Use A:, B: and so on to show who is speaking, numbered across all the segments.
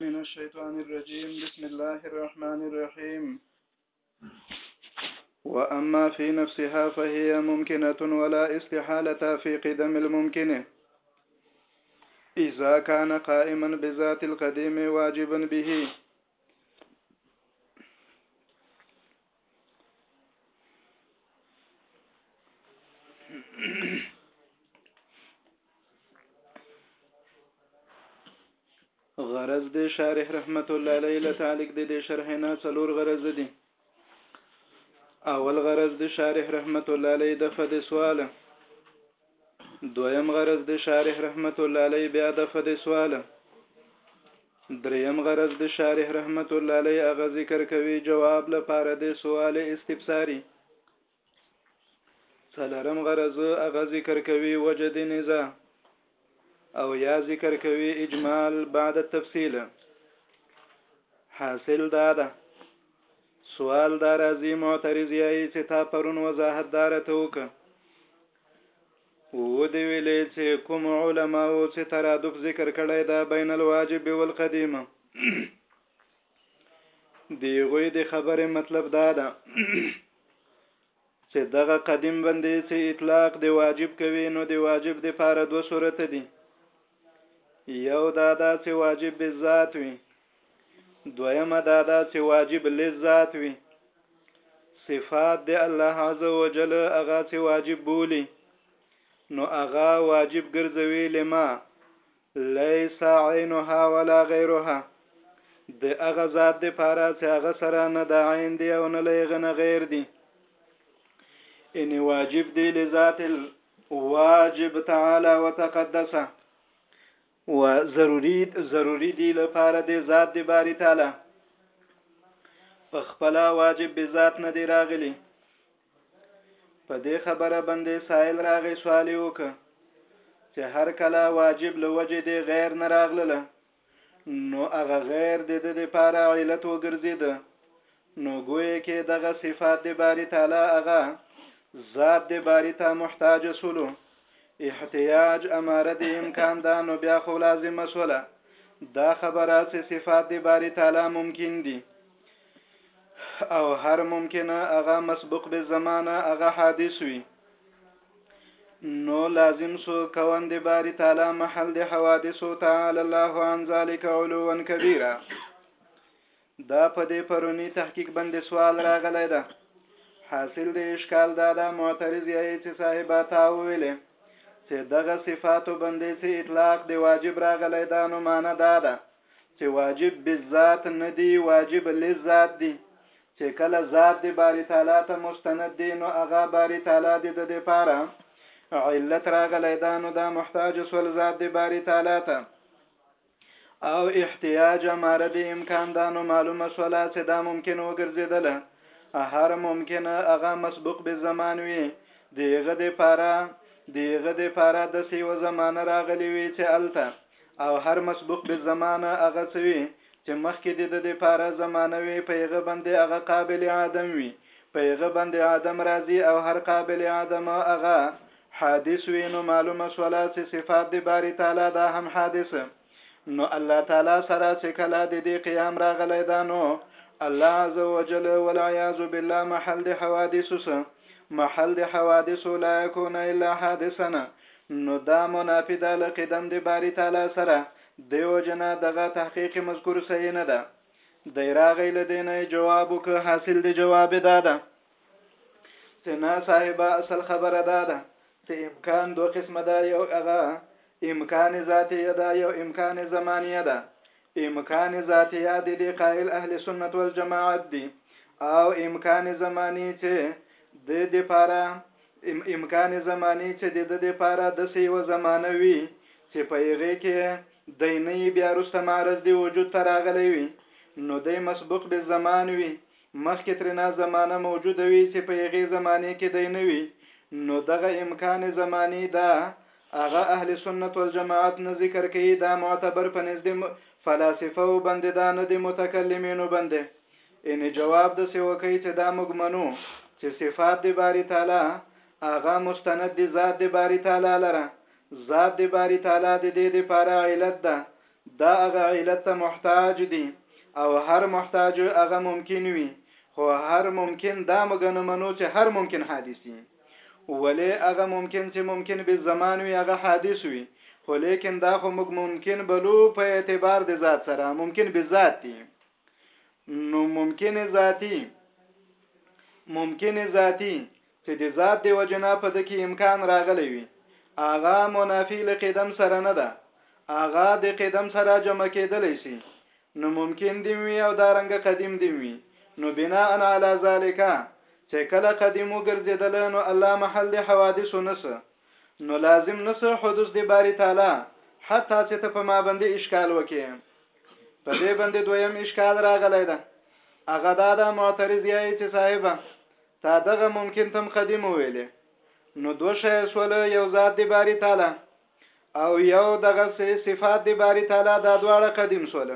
A: من الشيطان الرجيم بسم الله الرحمن الرحيم وأما في نفسها فهي ممكنة ولا استحالة في قدم الممكنة إذا كان قائما بذات القديم واجبا به غرض د شارح رحمت الله علیه له تعلق د دې شرح نه څلور غرض دي اول غرض د شارح رحمت الله علیه د فد سوال دویم غرض د شارح رحمت الله علیه بیا د فد سوال دریم غرض د شارح رحمت الله علیه هغه ذکر کوي جواب لپاره د سوال استفساری څلرم غرض هغه ذکر کوي وجد نزا او یا ذکر کوي اجمال بعد التفصيل حاصل دا ده سوال دا راځي معترض یې چې تا پرون وضاحت دار ته وک و دی ویلې چې کوم علما او چې ترادف ذکر کړی دا بین الواجب والقدیم دی غوی د خبره مطلب دا ده چې دغه قدیم بندې چې اطلاق دی واجب کوي نو دی واجب د پاره دو صورت دي یو دا دا چې واجب به ذات وي دویمه دا دا چې واجب لذات وي صفات د الله عز وجل هغه چې واجب بولی نو هغه واجب ګرځوي لما ليس عينها ولا غيرها د هغه ذات د پاره چې هغه سره نه د عین دی او نه لغه نه غیر دی ان واجب دی لذات الواجب تعالی وتقدسه و ضروری ضروری دی لپاره د ذات دی باری تعالی په خپل واجب به ذات نه دی راغلی په دې خبره باندې سائل راغی سوال وکړ چې هر کله واجب له وجې دې غیر نه راغلله نو هغه غیر د د لپاره علت وګرځیده نو ګویا کې دغه صفات د باری تعالی هغه ذات د باری ته محتاج سولو احتیاج اماره د امکان دا نو بیا خو لازم سوله دا خبره چې صفات د باری تعالی ممکن دي او هر ممکنه هغه مسبوق به زمانه هغه حادث وي نو لازم سو کون دی باری تعالی محل دی حوادث او تعالی الله عن ذلک علوا کبیره دا په دې پرونی تحقیق باندې سوال راغلی ده حاصل دی اشکال دا ده معترض یې چې صاحب تا ویلې چې دغه صفاتو باندې چې اطلاق دی واجب راغلی دا نو معنا دا ده چې واجب بالذات نه دي واجب للذات دي چې کله ذات د باری تعالی ته مستند دي نو هغه باری تعالی د د لپاره علت راغلی دا نو دا محتاج سول ذات د باری تعالی ته او احتیاج مار د امکان دا نو معلومه سوله چې دا ممکن وګرځیدل هر ممکن هغه مسبوق به زمان وي دیغه د پاره دیغه د پاره د سیو زمانه راغلی وي چې الته او هر مسبوق به زمانه هغه څه وي چې مخکې دې د دې پاره زمانه وي په هغه باندې هغه قابل عدم وي په هغه باندې عدم راځي او هر قابل عدم هغه حادث وي نو معلومه سوله چې صفات د باری تعالی دا هم حادث نو الله تعالی سره چې کله د دې قیام راغلی دا نو الله عز وجل والعیاذ بالله محل د حوادث محل د حوادث لا یکون الا حادثنا نو دا منافي ده له قدم د باري تعالی سره، ديو جنه دغه تحقيق مذکور صحيح نه ده. دی راغی له دې نه يې جواب وکړ، حاصل د جواب يې دا ده چې نه صاحبه اصل خبره دا ده چې امکان دوه قسمه ده، يو هغه امکان ذاتيه ده، يو امکان زمانيه ده. امکان ذاتيه د دې قائل اهل سنت والجماعت دي او امکان زماني چې د دې پاره امکان زماني چې د ده دپاره داسې یوه زمانه وي چې په هغې کې دی نه یې بیا روسته معرض دی وجود ته راغلی وي نو دی مسبوق به زمان وي مخکې ترنا زمانه موجوده وي چې په هغې زمانې کې دی نه وي نو دغه امکان زماني دا هغه اهل سنت والجماعت نه ذکر کوي دا معتبر په نزد فلاسفه او بندې دا نه د متکلمینو بندې ان جواب د سه وکي چې دا موږ منو چې صفات د باری تعالی هغه مستند دي ذات د باری تعالی لره ذات د باری تعالی د دې د پاره علت ده دا هغه علت ته محتاج دي او هر محتاج هغه ممکن وي خو هر ممکن دا موږ نه منو چې هر ممکن حادثي ولې هغه ممکن چې ممکن به زمان وي هغه حادث وي خو لیکن دا خو موږ ممکن بلو په اعتبار د ذات سره ممکن به ذات دي نو ممکن ذاتی ممکن ذاتی چې د ذات دی وجنا په دکی امکان راغلی وي اغا منافی له قدم سره نه ده اغا د قدم سره جمع کېدلی سي نو ممکن دی وي او دارنګ قدیم دی وي نو بنا ان علی ذالک چې کله قدیم وګرځیدل نو الله محل د حوادث نس نو لازم نس حدوث دی باری تعالی حتی چې ته په ما باندې اشکال وکې په دې باندې دویم اشکال راغلی ده هغه دا ده معترض یې چې صاحب تا دغه ممکن تم قدیم ویلې نو دو شی سول یو ذات دی باری تعالی او یو دغه صفات دی باری تعالی دا دواړه قدیم سول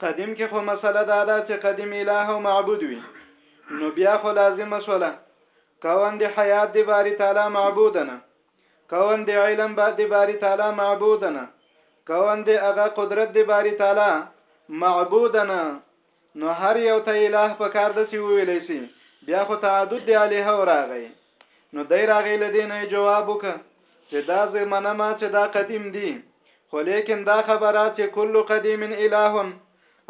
A: قدیم کې خو مسله دا ده چې قدیم الہ او معبود وي نو بیا خو لازم سوله کون دی حیات دی باری تعالی معبودنه کون دی علم با دی باری تعالی معبودنا کون دی هغه قدرت دی باری تعالی معبودنا نو هر یو ته الٰه په کار دسی وویلی سی بیا خو تعدد دی الٰه وراغی نو دی راغی لدینه جواب وک چې دا زمنه ما چې دا قدیم دی خو لیکن دا خبره چې کل قدیم الٰه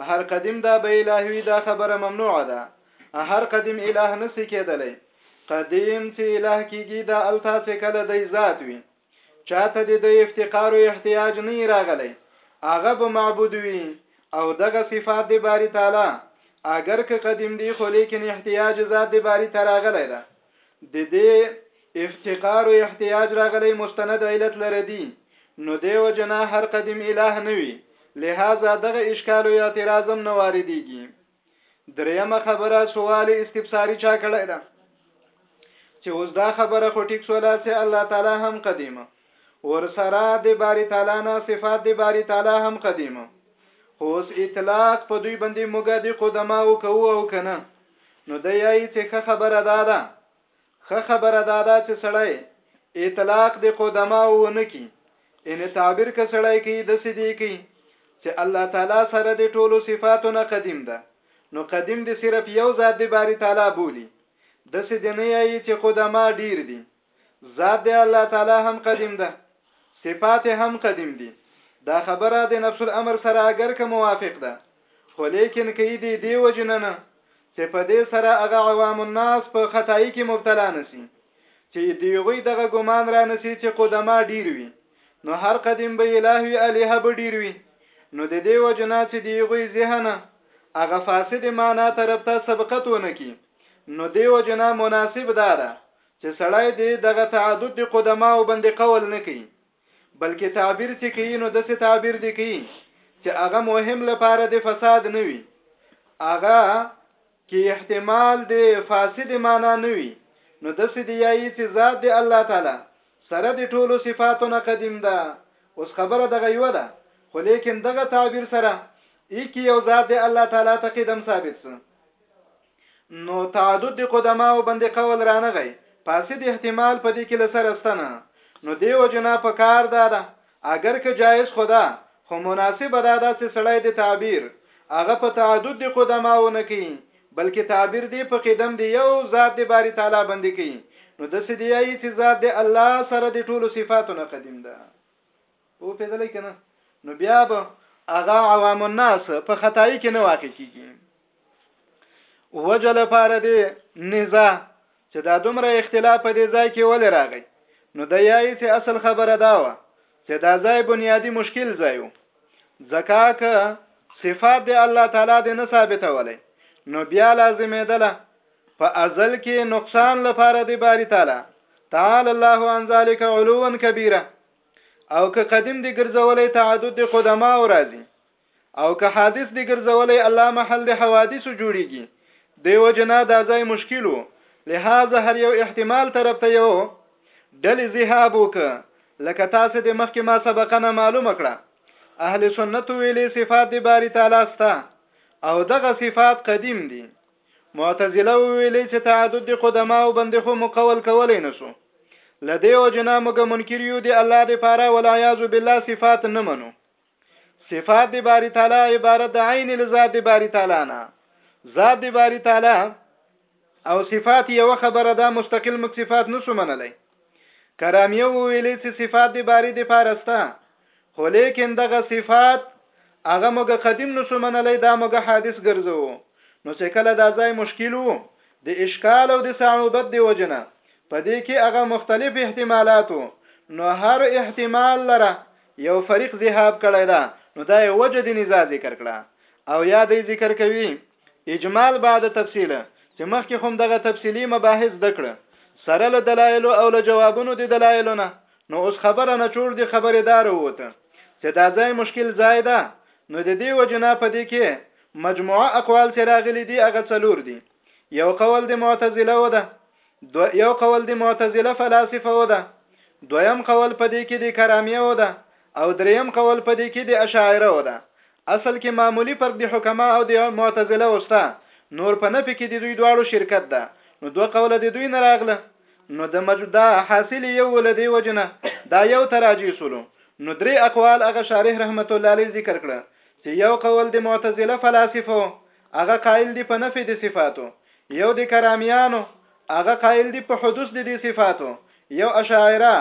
A: هر قدیم دا به اله وی دا خبره ممنوع ده هر قدیم اله نسی کېدلی قدیم چې اله کیږي دا التا چې کله دی ذات وي چاته د دی افتقار او احتیاج نه راغلی هغه به معبود وي او دغه صفات د باری تعالی اگر که قدیم دی خو لیکن احتیاج ذات د باری تراغلی ده د دې افتقار او احتیاج راغلی مستند علت لردي نو دې وجنا هر قدیم اله نه وي لهذا دغه اشکال او اعتراض هم نه واردېږي درېیمه خبره سوال استفساری چا کړی ده چې اوس دا خبره خو ټیک سوله چې الله تعالی هم قدیمه ورسره د باری تعالی نه صفات د باری تعالی هم قدیم خو اوس اطلاق په دوی باندې موږ د قدما او کوو او کنه نو د یای چې خه خبره دادا خه خبره دادا چې سړی اطلاق د قدما او نه کی ان تعبیر ک سړی کی د سدی کی چې الله تعالی سره د ټولو صفاتو نه قدیم ده نو قدیم د صرف یو ذات د باری تعالی بولی د سدی نه یای چې قدما ډیر دي ذات دی الله تعالی هم قدیم ده صفات هم قدیم دي دا خبره د نفس الامر سره اگر که موافق ده خو لیکن کې دی دی وجنه نه چې په دې سره هغه عوام الناس په خدای کې مبتلا نسی چې دی غوی دغه ګمان را نسی چې قدما ډیر وي نو هر قدیم به الہ وی الہ به ډیر وي نو د دې وجنه چې دی غوی ذهن هغه فاسد معنا طرف ته سبقت ونه کی نو دی وجنه مناسب دارا چې سړی دې دغه تعدد د قدما او بندې قول نه کوي بلکې تعبیر چې کوي نو داسې تعبیر دی کوي چې هغه مهم لپاره د فساد نه وي هغه کې احتمال د فاسد معنا نه وي نو داسې دی یایي چې ذات د الله تعالی سره د ټولو صفاتو نه قدیم ده اوس خبره دغه یو ده خو لیکن دغه تعبیر سره ای کې یو ذات د الله تعالی ته قدم ثابت سه نو تعدد د قدماو بندې قول رانغی فاسد احتمال په دې کې لسره ستنه نو دیو جنا په کار دا ده اگر که جایز خدا خو مناسب دا دا چې سړی د تعبیر هغه په تعدد د قدماو نه کوي بلکې تعبیر دی په قدم دی یو ذات د باری تعالی بندې کوي نو د سې دی ای چې ذات د الله سره د ټولو صفاتو نه قدیم ده او په دلای کنه نو بیا به هغه عوام الناس په خدای کې نه واقع کیږي وجه لپاره دی نزا چې دا دومره اختلاف په دې ځای کې ولې راغی نو د یای چې اصل خبره دا و چې دا ځای بنیادی مشکل ځای و ځکه که صفات د الله تعالی د نه ثابتولې نو بیا لازمې ده په ازل کې نقصان لپاره دی باری تعالی تعالی الله عن ذلك علوا كبيرا او که قدیم دی ګرځولې تعدد قدما او راځي او که حادث دی ګرځولی الله محل د حوادثو جوړیږي دیو جنا دا ځای مشکل وو لهذا هر یو احتمال طرف ته یو ډلې ذهاب وک لکه تاسو د مخکې ما سبقه نه معلومه کړه اهل سنت ویلي صفات د باری تعالی ستا او دغه صفات قدیم دي معتزله ویلي چې تعدد د قدما او بند خو مقول کولای نشو لدی او جنا موږ منکر یو دی الله د پاره ولا یاذ بالله صفات نه منو صفات د باری تعالی عبارت د عین لذات د باری تعالی نه ذات د باری تعالی او صفات یو خبره ده مستقل مک صفات نشو منلای کرامیه ویلې چې صفات د باری د پارسته خو لیکن دغه صفات هغه موږ قدیم نشو منلای دا موږ حادث ګرځو نو چې کله دا ځای مشکل وو د اشکال او د صعوبت دی وجنه پدې کې هغه مختلف احتمالاتو نو هر احتمال لره یو فریق ذهاب کړی ده نو دا یو وجه د نزاع ذکر کړه او یا دی ذکر کوي اجمال بعد تفصیل چې مخکې هم دغه تفصیلی مباحث دکړه سره له دلایل او له جوابونو د دلایل نه نو اوس خبره نه چور دي خبردار وته چې دا ځای مشکل ځای ده نو د دې وجنا په دې کې مجموعه اقوال چې راغلي دي هغه څلور دي یو قول د معتزله و ده دو یو قول د معتزله فلاسفه و ده دویم قول په دې کې د کرامیه و ده او دریم قول په دې کې د اشاعره و ده اصل کې معمولی فرق د حکما او د معتزله وستا نور په نفي کې د دوی دواړو شرکت ده نو دوه قوله د دوی نه راغله نو د مجدا حاصل یو ولدی وجنه دا یو تراجی سولو نو درې اقوال هغه شارح رحمت الله علیه ذکر کړه چې یو قول د معتزله فلسفه هغه قائل دی په نفي د صفاتو یو د کرامیانو هغه قائل دي په حدوث د دې صفاتو یو اشاعره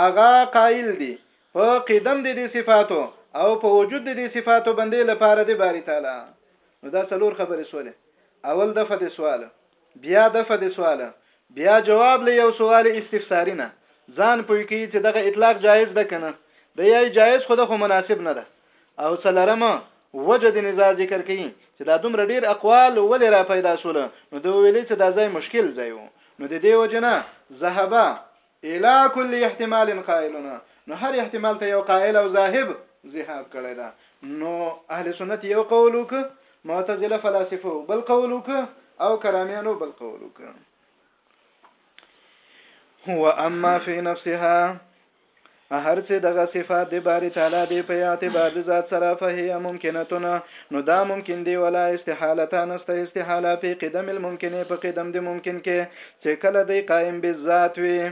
A: هغه قائل دي په قدم د دې صفاتو او په وجود د دې صفاتو بندې لپاره د باری تعالی نو دا څلور خبرې سولې اول دفه د سوال بیا دفه د سوال بیا جواب له یو سوال استفساری نه ځان پوي کوي چې دغه اطلاق جایز ده کنه د یای جایز خو د خو مناسب نه ده او څلورم وجه د نزاع ذکر کوي چې دا دومره ډیر اقوال ولې را پیدا شول نو د ویلې چې دا ځای مشکل ځای وو نو د دې وجه نه ذهبا الى كل احتمال قائلنا نو هر احتمال ته یو قائل او ذاهب ذهاب کړی دا نو اهل سنت یو قول وک معتزله فلاسفه بل قول وک او کرامیانو بل قول وک هو اما في نفسها او هر څه دغه صفات د باری تعالی دی په اعتبار د ذات سره فهي ممکنتون نو دا ممکن دی ولا استحالتا نسته استحاله په قدم الممکن په قدم د ممکن کې چې کله دی قائم بالذات وي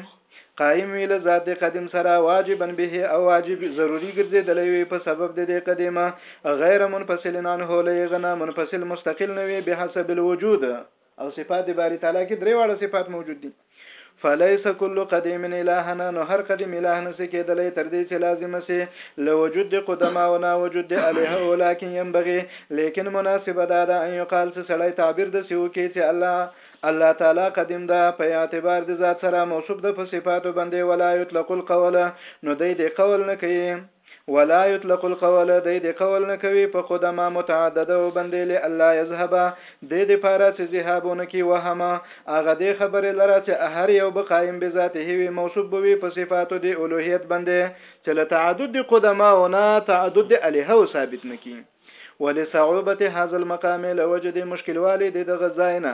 A: قائم وی له ذات قدیم سره واجبا به او واجب ضروری ګرځیدلې وي په سبب د دې قدیمه غیر منفصل عنه له غنا منفصل مستقل نه وي به حسب الوجود او صفات د باری تعالی کې درې واړه صفات موجود دي فليس كل قديم الهنا نو هر قديم اله نه سي کېدلې تر دې چې لازم سي لوجود د قدما او نا وجود د اله ولکن ينبغي لیکن مناسبه ده دا ان يقال چې سړی تعبیر د سيو کې چې الله الله تعالی قدیم ده په اعتبار د ذات سره موصوف ده په صفاتو باندې ولا یطلق القول نو دې دې قول نه کوي ولا يطلق القول دی د قول نه کوي په قدما متعدد او بندې له الله يذهب د دې لپاره چې ذهابونه کی وهم هغه د خبرې لره چې هر یو به قائم بذاته وي موصوف بوي په صفاتو د اولوهیت بندې چې له تعدد قدما او نه تعدد الهه ثابت نکي ولصعوبة هذا المقام له وجې د مشکلوالي د دغه ځای نه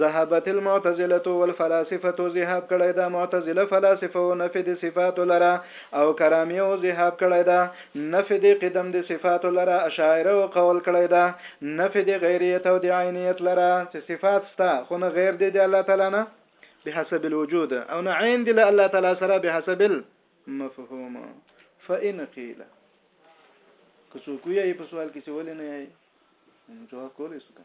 A: ذهبت المعتزلة والفلاسفة ذهاب کړی ده معتزله فلاسفه و نفي د صفاتو لره او کراميه و ذهاب کړی ده نفي د قدم د صفاتو لره اشاعره و قول کړی ده نفي د غيريت او د عينيت لره چې صفات سته خو نه غير دې د الله تعالی نه بحسب الوجود او نه عين دې له الله تعالی سره بحسب مفهوم فإن قيل که څوک ویایي په سوال کې چې ولې نه یایي نو جواب کولی شو که